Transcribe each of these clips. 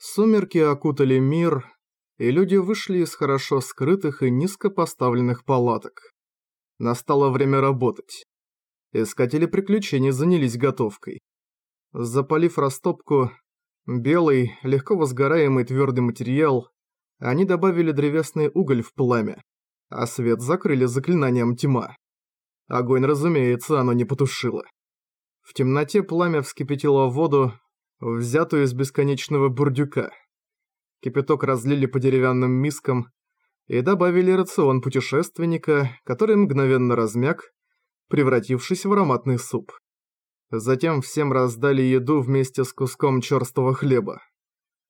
Сумерки окутали мир, и люди вышли из хорошо скрытых и низко поставленных палаток. Настало время работать. Искатели приключений занялись готовкой. Запалив растопку, белый, легко возгораемый твердый материал, они добавили древесный уголь в пламя, а свет закрыли заклинанием тьма. Огонь, разумеется, оно не потушило. В темноте пламя вскипятило воду, взятую из бесконечного бурдюка. Кипяток разлили по деревянным мискам и добавили рацион путешественника, который мгновенно размяк, превратившись в ароматный суп. Затем всем раздали еду вместе с куском черстого хлеба.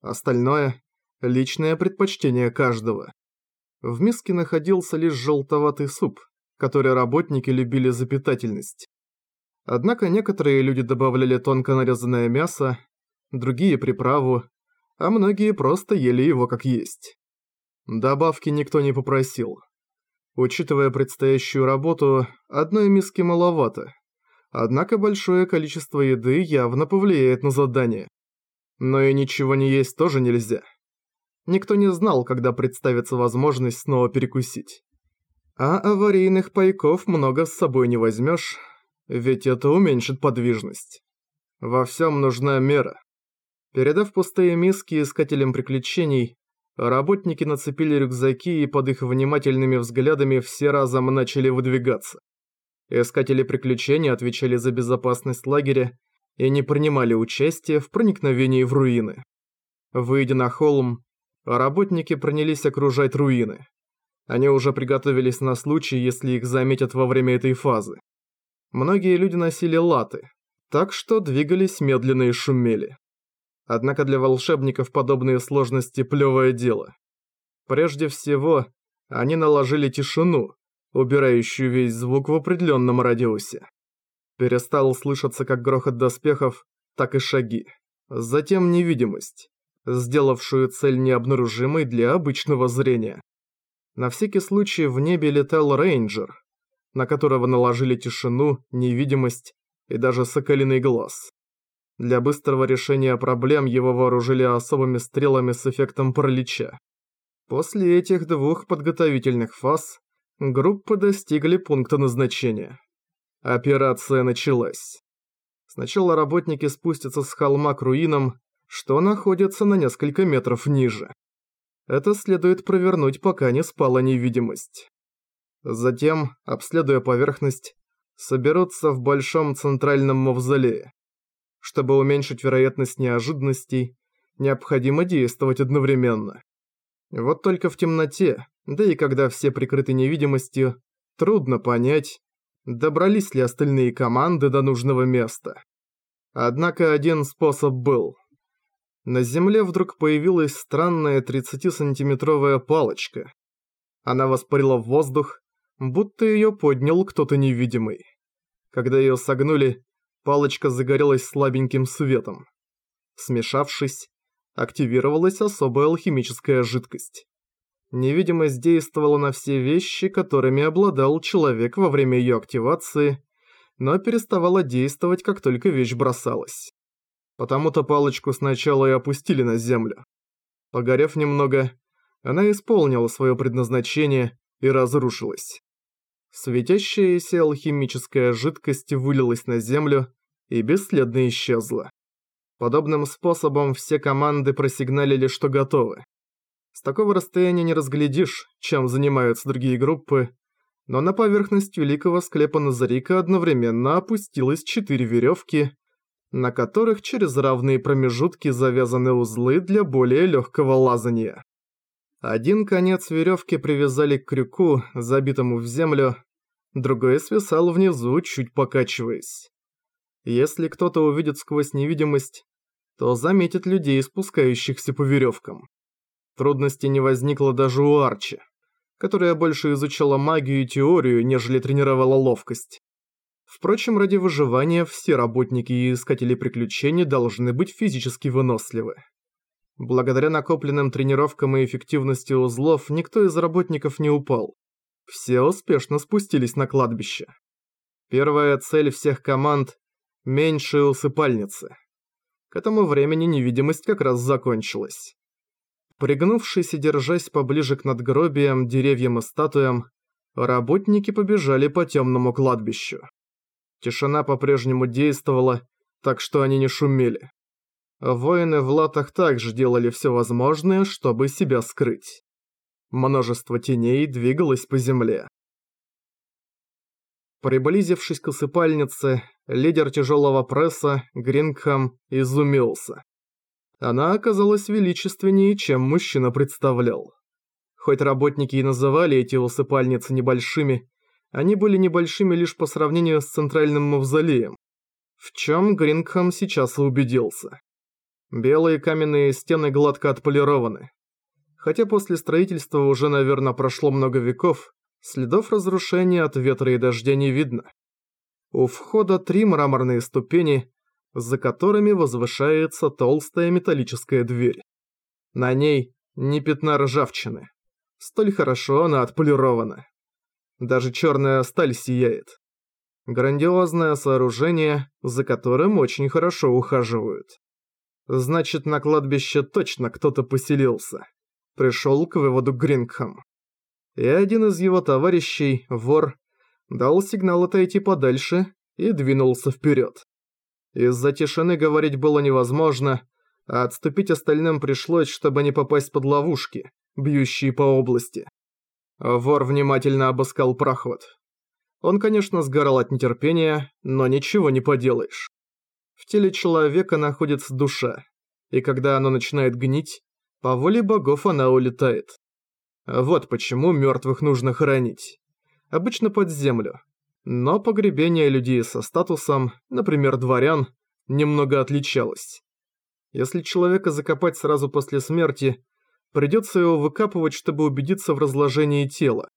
Остальное – личное предпочтение каждого. В миске находился лишь желтоватый суп, который работники любили за питательность. Однако некоторые люди добавляли тонко нарезанное мясо, другие приправу, а многие просто ели его как есть. Добавки никто не попросил. Учитывая предстоящую работу, одной миски маловато. Однако большое количество еды явно повлияет на задание. Но и ничего не есть тоже нельзя. Никто не знал, когда представится возможность снова перекусить. А аварийных пайков много с собой не возьмешь, ведь это уменьшит подвижность. Во всем нужна мера. Передав пустые миски искателям приключений, работники нацепили рюкзаки и под их внимательными взглядами все разом начали выдвигаться. Искатели приключений отвечали за безопасность лагеря и не принимали участия в проникновении в руины. Выйдя на холм, работники принялись окружать руины. Они уже приготовились на случай, если их заметят во время этой фазы. Многие люди носили латы, так что двигались медленно и шумели. Однако для волшебников подобные сложности – плевое дело. Прежде всего, они наложили тишину, убирающую весь звук в определенном радиусе. Перестал слышаться как грохот доспехов, так и шаги. Затем невидимость, сделавшую цель необнаружимой для обычного зрения. На всякий случай в небе летал рейнджер, на которого наложили тишину, невидимость и даже соколиный глаз. Для быстрого решения проблем его вооружили особыми стрелами с эффектом паралича. После этих двух подготовительных фаз группы достигли пункта назначения. Операция началась. Сначала работники спустятся с холма к руинам, что находится на несколько метров ниже. Это следует провернуть, пока не спала невидимость. Затем, обследуя поверхность, соберутся в большом центральном мавзолее. Чтобы уменьшить вероятность неожиданностей, необходимо действовать одновременно. Вот только в темноте, да и когда все прикрыты невидимостью, трудно понять, добрались ли остальные команды до нужного места. Однако один способ был. На земле вдруг появилась странная 30-сантиметровая палочка. Она воспарила в воздух, будто ее поднял кто-то невидимый. Когда ее согнули, палочка загорелась слабеньким светом. Смешавшись, активировалась особая алхимическая жидкость. Невидимость действовала на все вещи, которыми обладал человек во время ее активации, но переставала действовать, как только вещь бросалась. Потому-то палочку сначала и опустили на землю. Погорев немного, она исполнила свое предназначение и разрушилась. Светящаяся алхимическая жидкость вылилась на землю и бесследно исчезла. Подобным способом все команды просигналили, что готовы. С такого расстояния не разглядишь, чем занимаются другие группы, но на поверхность великого склепа Назарика одновременно опустилось четыре веревки, на которых через равные промежутки завязаны узлы для более легкого лазания. Один конец веревки привязали к крюку, забитому в землю, другой свисал внизу, чуть покачиваясь. Если кто-то увидит сквозь невидимость, то заметит людей, спускающихся по веревкам. Трудности не возникло даже у Арчи, которая больше изучала магию и теорию, нежели тренировала ловкость. Впрочем, ради выживания все работники и искатели приключений должны быть физически выносливы. Благодаря накопленным тренировкам и эффективности узлов никто из работников не упал. Все успешно спустились на кладбище. Первая цель всех команд – меньшие усыпальницы. К этому времени невидимость как раз закончилась. Пригнувшись и держась поближе к надгробиям, деревьям и статуям, работники побежали по темному кладбищу. Тишина по-прежнему действовала, так что они не шумели. Воины в латах также делали все возможное, чтобы себя скрыть. Множество теней двигалось по земле. Приблизившись к усыпальнице, лидер тяжелого пресса, Грингхэм, изумился. Она оказалась величественнее, чем мужчина представлял. Хоть работники и называли эти усыпальницы небольшими, они были небольшими лишь по сравнению с центральным мавзолеем, в чем Грингхэм сейчас убедился. Белые каменные стены гладко отполированы. Хотя после строительства уже, наверное, прошло много веков, следов разрушения от ветра и дождя не видно. У входа три мраморные ступени, за которыми возвышается толстая металлическая дверь. На ней не пятна ржавчины. Столь хорошо она отполирована. Даже черная сталь сияет. Грандиозное сооружение, за которым очень хорошо ухаживают. Значит, на кладбище точно кто-то поселился. Пришел к выводу Грингхэм. И один из его товарищей, вор, дал сигнал отойти подальше и двинулся вперед. Из-за тишины говорить было невозможно, а отступить остальным пришлось, чтобы не попасть под ловушки, бьющие по области. Вор внимательно обыскал проход. Он, конечно, сгорал от нетерпения, но ничего не поделаешь. В теле человека находится душа, и когда оно начинает гнить, по воле богов она улетает. Вот почему мертвых нужно хоронить. Обычно под землю, но погребение людей со статусом, например, дворян, немного отличалось. Если человека закопать сразу после смерти, придется его выкапывать, чтобы убедиться в разложении тела,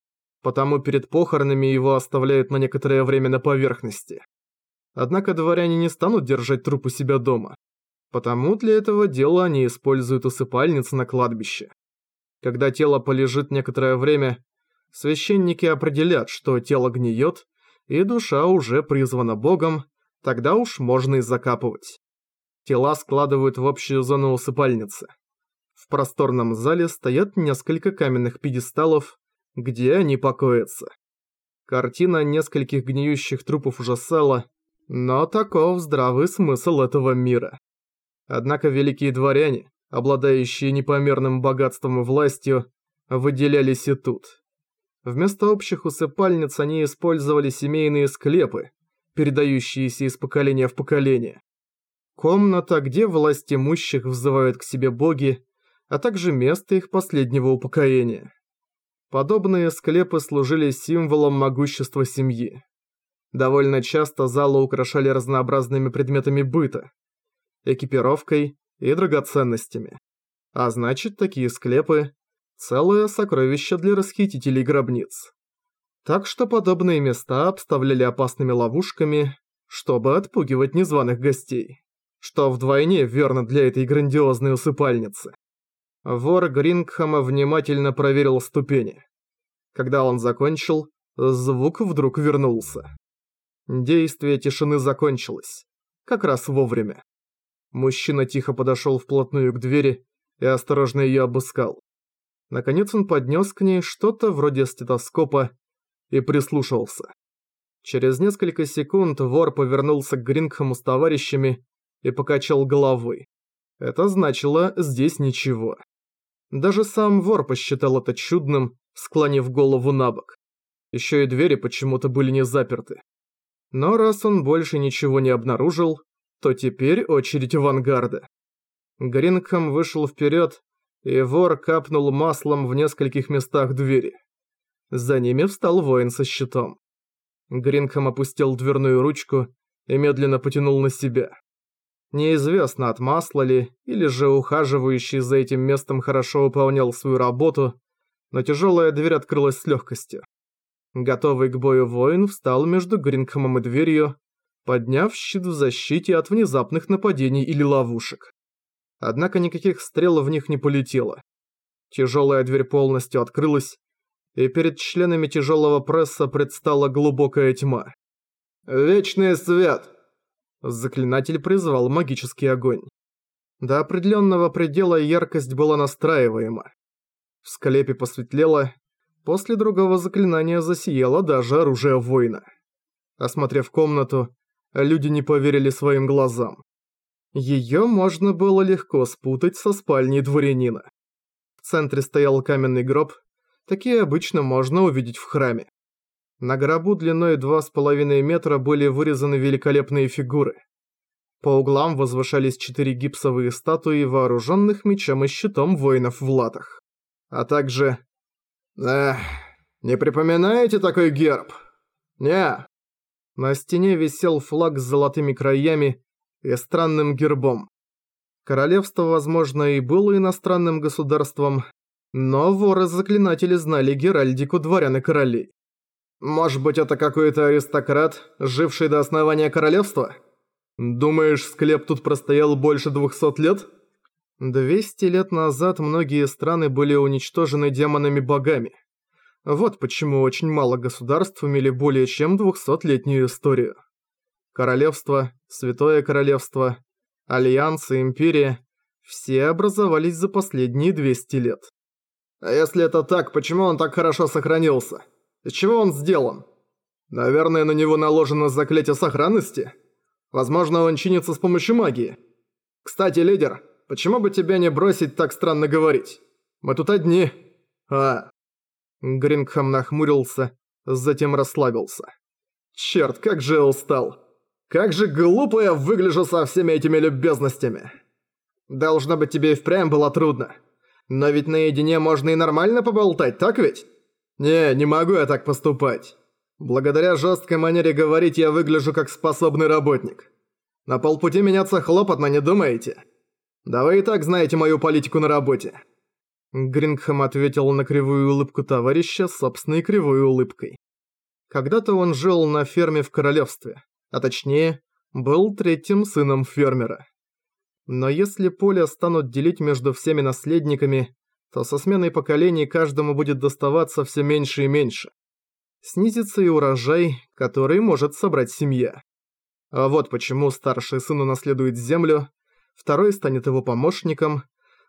потому перед похоронами его оставляют на некоторое время на поверхности. Однако дворяне не станут держать труп у себя дома, потому для этого дела они используют усыпальницы на кладбище. Когда тело полежит некоторое время, священники определят, что тело гниет, и душа уже призвана Богом, тогда уж можно и закапывать. Тела складывают в общую зону усыпальницы. В просторном зале стоят несколько каменных пьедесталов, где они покоятся. Картина нескольких гниющих трупов ужасала, но таков здравый смысл этого мира. Однако великие дворяне, обладающие непомерным богатством и властью, выделялись и тут. Вместо общих усыпальниц они использовали семейные склепы, передающиеся из поколения в поколение. Комната, где власть имущих взывают к себе боги, а также место их последнего упокоения. Подобные склепы служили символом могущества семьи. Довольно часто залы украшали разнообразными предметами быта, экипировкой и драгоценностями. А значит, такие склепы целое сокровище для расхитителей гробниц. Так что подобные места обставляли опасными ловушками, чтобы отпугивать незваных гостей, что вдвойне верно для этой грандиозной усыпальницы. Вор Грингхэма внимательно проверил ступени. Когда он закончил, звук вдруг вернулся. Действие тишины закончилось. Как раз вовремя. Мужчина тихо подошел вплотную к двери и осторожно ее обыскал. Наконец он поднес к ней что-то вроде стетоскопа и прислушался. Через несколько секунд вор повернулся к Грингхэму с товарищами и покачал головой. Это значило «здесь ничего». Даже сам вор посчитал это чудным, склонив голову на бок. Еще и двери почему-то были не заперты. Но раз он больше ничего не обнаружил, то теперь очередь авангарда. Грингхэм вышел вперед и вор капнул маслом в нескольких местах двери. За ними встал воин со щитом. Гринхэм опустил дверную ручку и медленно потянул на себя. Неизвестно, от масла ли, или же ухаживающий за этим местом хорошо выполнял свою работу, но тяжелая дверь открылась с легкостью. Готовый к бою воин встал между Грингхэмом и дверью, подняв щит в защите от внезапных нападений или ловушек. Однако никаких стрел в них не полетело. Тяжелая дверь полностью открылась, и перед членами тяжелого пресса предстала глубокая тьма. «Вечный свет!» Заклинатель призвал магический огонь. До определенного предела яркость была настраиваема. В склепе посветлело, после другого заклинания засияло даже оружие воина. Осмотрев комнату, люди не поверили своим глазам. Её можно было легко спутать со спальней дворянина. В центре стоял каменный гроб, такие обычно можно увидеть в храме. На гробу длиной 2,5 метра были вырезаны великолепные фигуры. По углам возвышались четыре гипсовые статуи вооруженных мечом и щитом воинов в латах. А также... Эх, не припоминаете такой герб? Не. На стене висел флаг с золотыми краями и странным гербом. Королевство, возможно, и было иностранным государством, но воры-заклинатели знали геральдику дворян и королей. Может быть, это какой-то аристократ, живший до основания королевства? Думаешь, склеп тут простоял больше двухсот лет? 200 лет назад многие страны были уничтожены демонами-богами. Вот почему очень мало государств имели более чем 200-летнюю историю. Королевство, Святое Королевство, Альянс и Империя – все образовались за последние 200 лет. А если это так, почему он так хорошо сохранился? Из чего он сделан? Наверное, на него наложено заклятие сохранности? Возможно, он чинится с помощью магии. Кстати, лидер, почему бы тебя не бросить так странно говорить? Мы тут одни. А. Грингхам нахмурился, затем расслабился. Черт, как же я устал. Как же глупо я выгляжу со всеми этими любезностями. Должно быть, тебе и впрямь было трудно. Но ведь наедине можно и нормально поболтать, так ведь? «Не, не могу я так поступать. Благодаря жесткой манере говорить я выгляжу как способный работник. На полпути меняться хлопотно, не думаете? Да вы и так знаете мою политику на работе». Грингхэм ответил на кривую улыбку товарища собственной кривой улыбкой. Когда-то он жил на ферме в королевстве, а точнее, был третьим сыном фермера. Но если поле станут делить между всеми наследниками, то со сменой поколений каждому будет доставаться все меньше и меньше. Снизится и урожай, который может собрать семья. А вот почему старший сын унаследует землю, второй станет его помощником,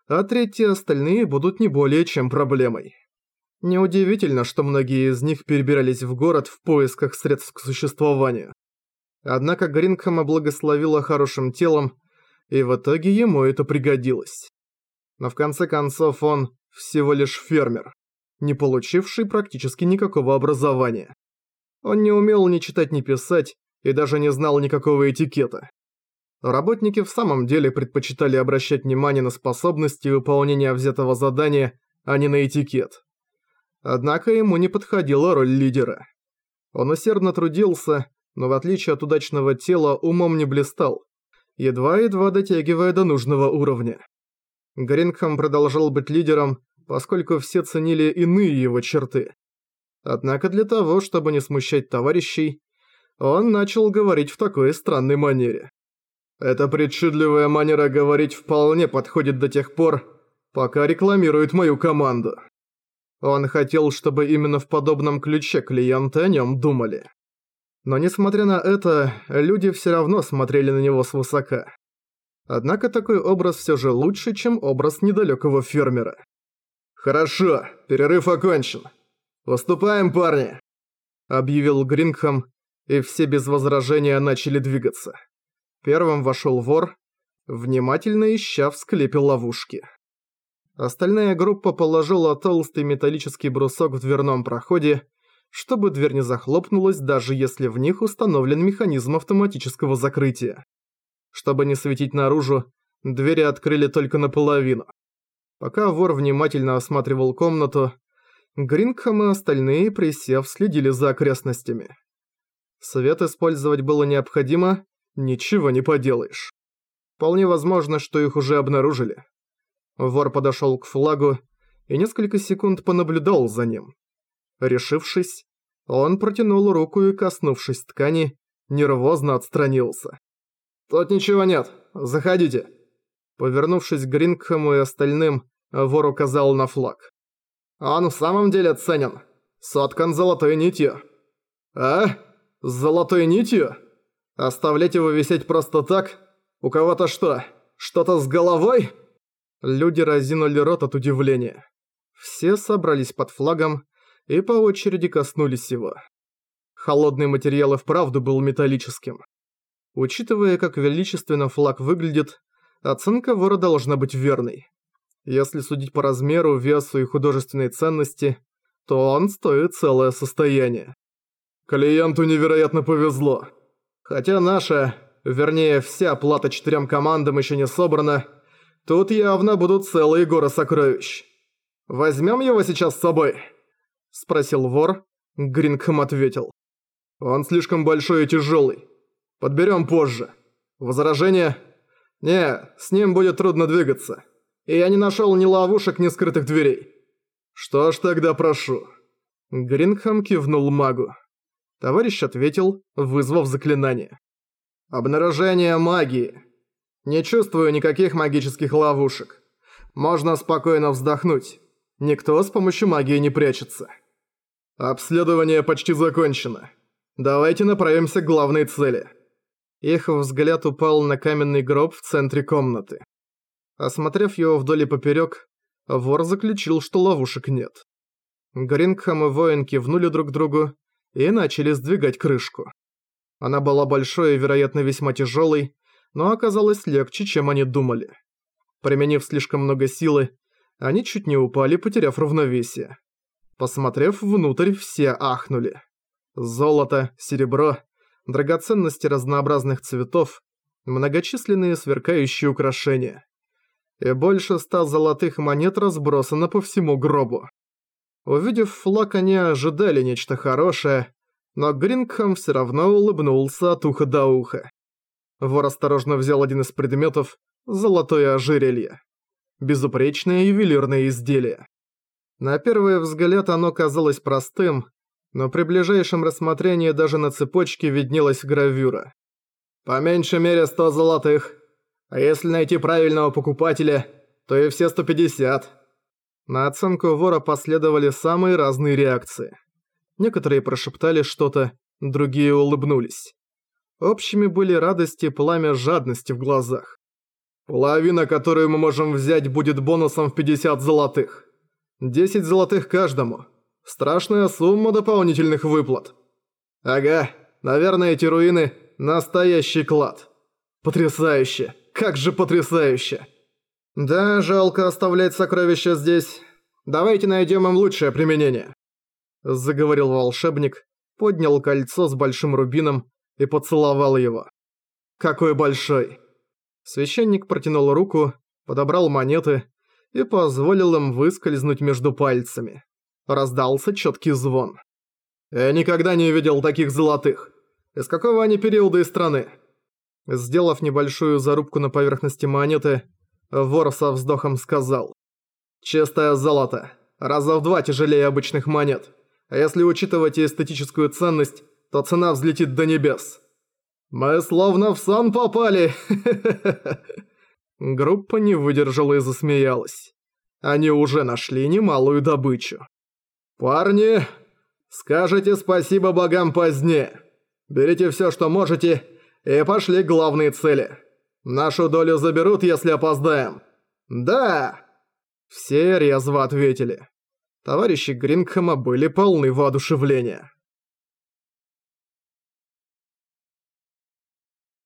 а третьи остальные будут не более чем проблемой. Неудивительно, что многие из них перебирались в город в поисках средств к существованию. Однако Грингхэма благословила хорошим телом, и в итоге ему это пригодилось но в конце концов он всего лишь фермер, не получивший практически никакого образования. Он не умел ни читать, ни писать, и даже не знал никакого этикета. Работники в самом деле предпочитали обращать внимание на способности выполнения взятого задания, а не на этикет. Однако ему не подходила роль лидера. Он усердно трудился, но в отличие от удачного тела умом не блистал, едва-едва дотягивая до нужного уровня. Грингхэм продолжал быть лидером, поскольку все ценили иные его черты. Однако для того, чтобы не смущать товарищей, он начал говорить в такой странной манере. Эта причудливая манера говорить вполне подходит до тех пор, пока рекламирует мою команду. Он хотел, чтобы именно в подобном ключе клиенты о нем думали. Но несмотря на это, люди все равно смотрели на него свысока. Однако такой образ все же лучше, чем образ недалекого фермера. «Хорошо, перерыв окончен. Выступаем, парни!» Объявил Грингхэм, и все без возражения начали двигаться. Первым вошел вор, внимательно ища в склепе ловушки. Остальная группа положила толстый металлический брусок в дверном проходе, чтобы дверь не захлопнулась, даже если в них установлен механизм автоматического закрытия. Чтобы не светить наружу, двери открыли только наполовину. Пока вор внимательно осматривал комнату, Грингхэм и остальные, присев, следили за окрестностями. Свет использовать было необходимо, ничего не поделаешь. Вполне возможно, что их уже обнаружили. Вор подошел к флагу и несколько секунд понаблюдал за ним. Решившись, он протянул руку и, коснувшись ткани, нервозно отстранился. «Тут ничего нет. Заходите». Повернувшись к Грингхэму и остальным, вор указал на флаг. «Он в самом деле ценен. Соткан золотой нитью». «А? С золотой нитью? Оставлять его висеть просто так? У кого-то что? Что-то с головой?» Люди разинули рот от удивления. Все собрались под флагом и по очереди коснулись его. Холодный материал и вправду был металлическим. Учитывая, как величественно флаг выглядит, оценка вора должна быть верной. Если судить по размеру, весу и художественной ценности, то он стоит целое состояние. Клиенту невероятно повезло. Хотя наша, вернее вся плата четырем командам еще не собрана, тут явно будут целые горы сокровищ. Возьмем его сейчас с собой?» Спросил вор. Грингхэм ответил. «Он слишком большой и тяжелый. Подберем позже. Возражение? Не, с ним будет трудно двигаться. И я не нашел ни ловушек, ни скрытых дверей. Что ж тогда прошу». Грингхэм кивнул магу. Товарищ ответил, вызвав заклинание. «Обнаружение магии. Не чувствую никаких магических ловушек. Можно спокойно вздохнуть. Никто с помощью магии не прячется». «Обследование почти закончено. Давайте направимся к главной цели». Их взгляд упал на каменный гроб в центре комнаты. Осмотрев его вдоль и поперёк, вор заключил, что ловушек нет. Грингхэм и воин кивнули друг другу и начали сдвигать крышку. Она была большой и, вероятно, весьма тяжелой, но оказалась легче, чем они думали. Применив слишком много силы, они чуть не упали, потеряв равновесие. Посмотрев внутрь, все ахнули. Золото, серебро, драгоценности разнообразных цветов, многочисленные сверкающие украшения. И больше ста золотых монет разбросано по всему гробу. Увидев флаг, они ожидали нечто хорошее, но Грингхэм все равно улыбнулся от уха до уха. Вор осторожно взял один из предметов – золотое ожерелье. Безупречное ювелирное изделие. На первый взгляд оно казалось простым, но при ближайшем рассмотрении даже на цепочке виднелась гравюра. По меньшей мере 100 золотых. А если найти правильного покупателя, то и все 150. На оценку вора последовали самые разные реакции. Некоторые прошептали что-то, другие улыбнулись. Общими были радость и пламя жадности в глазах. Половина, которую мы можем взять, будет бонусом в 50 золотых. 10 золотых каждому. Страшная сумма дополнительных выплат. Ага, наверное, эти руины – настоящий клад. Потрясающе. Как же потрясающе. «Да, жалко оставлять сокровища здесь. Давайте найдем им лучшее применение», – заговорил волшебник, поднял кольцо с большим рубином и поцеловал его. «Какой большой!» Священник протянул руку, подобрал монеты и позволил им выскользнуть между пальцами. Раздался четкий звон. «Я никогда не видел таких золотых. Из какого они периода и страны?» Сделав небольшую зарубку на поверхности монеты, Вор со вздохом сказал. «Чистое золото. Раза в два тяжелее обычных монет. А если учитывать эстетическую ценность, то цена взлетит до небес». «Мы словно в сон попали!» Группа не выдержала и засмеялась. Они уже нашли немалую добычу. «Парни, скажите спасибо богам позднее. Берите все, что можете, и пошли к главной цели». Нашу долю заберут, если опоздаем. Да!» Все резво ответили. Товарищи Грингхэма были полны воодушевления.